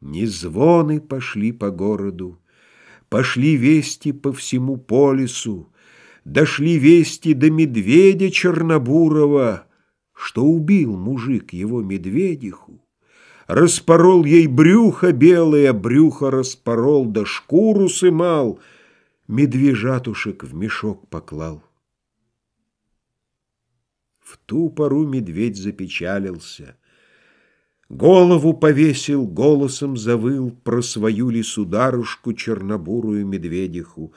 Не звоны пошли по городу, Пошли вести по всему полису, Дошли вести до медведя Чернобурова, Что убил мужик его медведиху, Распорол ей брюхо белое, Брюхо распорол, да шкуру сымал, Медвежатушек в мешок поклал. В ту пору медведь запечалился, Голову повесил, голосом завыл Про свою лисударушку чернобурую медведиху.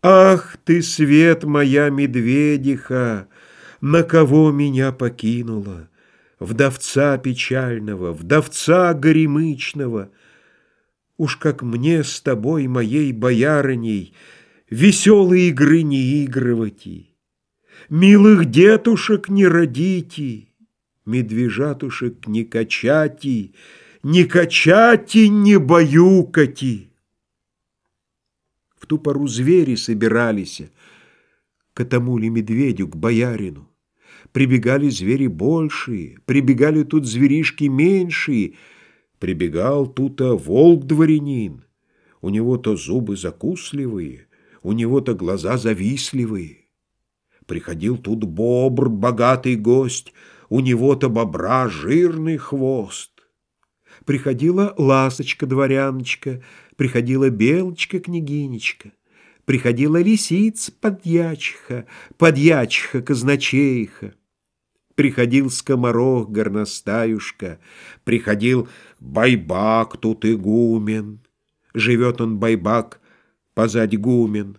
Ах ты, свет моя медведиха, На кого меня покинула? Вдовца печального, вдовца горемычного. Уж как мне с тобой, моей боярыней, Веселые игры не игрывайте, Милых детушек не родите, Медвежатушек не качати, Не качати, не баюкати. В ту пору звери собирались К тому ли медведю, к боярину. Прибегали звери большие, Прибегали тут зверишки меньшие, Прибегал тут-то волк-дворянин. У него-то зубы закусливые, У него-то глаза завистливые. Приходил тут бобр, богатый гость, У него-то бобра жирный хвост. Приходила ласочка-дворяночка, Приходила белочка-княгинечка, Приходила лисица-подьячиха, Подьячиха-казначейха. Приходил скоморох горностаюшка, Приходил байбак тут игумен. Живет он байбак позадь гумен.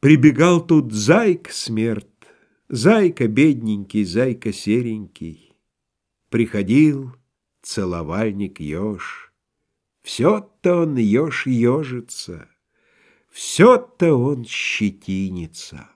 Прибегал тут зайка смерть, Зайка бедненький, зайка серенький. Приходил целовальник еж. Все-то он еж ежится, Все-то он щетинится.